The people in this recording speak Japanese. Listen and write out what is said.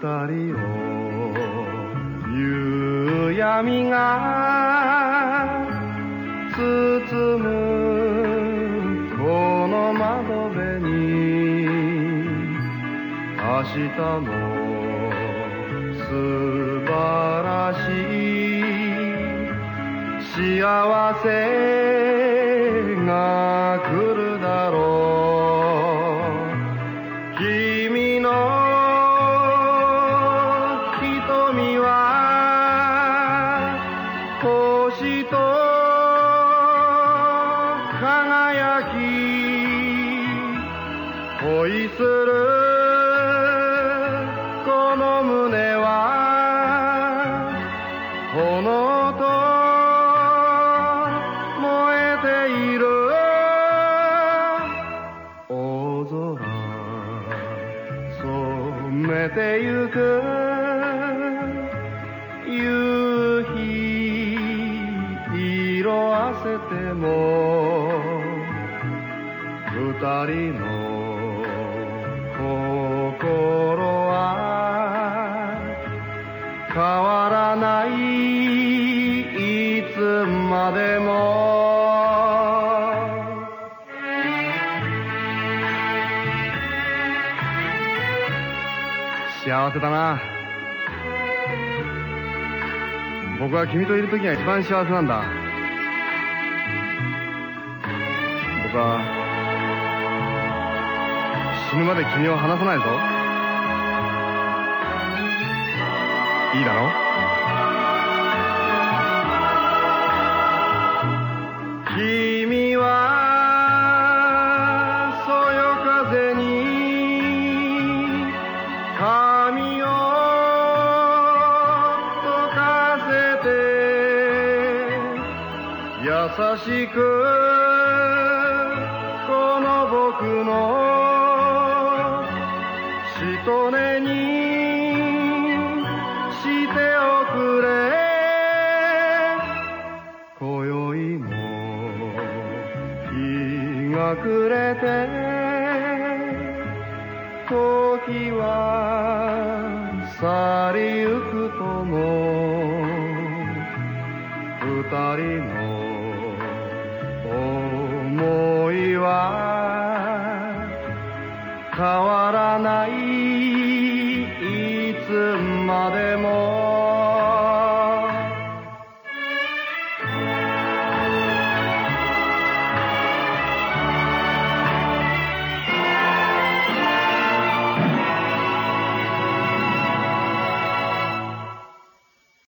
人を夕闇が包むこの窓辺に明日も恋するこの胸は炎と燃えている。大空染めてゆく。せても。二人の心は変わらない。いつまでも。幸せだな。僕は君といる時が一番幸せなんだ。は死ぬまで君を離さないぞ。いいだろ？君はそよ風に髪を溶かせて優しくねにしておくれ。今宵も日が暮れて時は去りゆくとも二人の思いは変わ mother